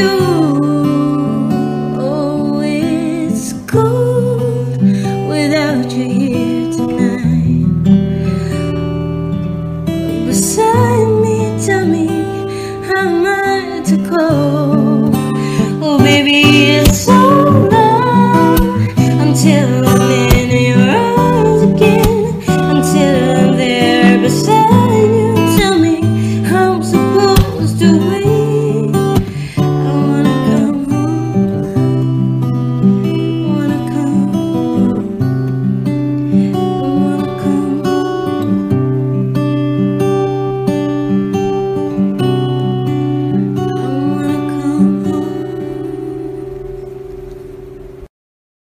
you. Oh, it's cold without you here tonight. Beside me, tell me how am I to cope? Oh, baby.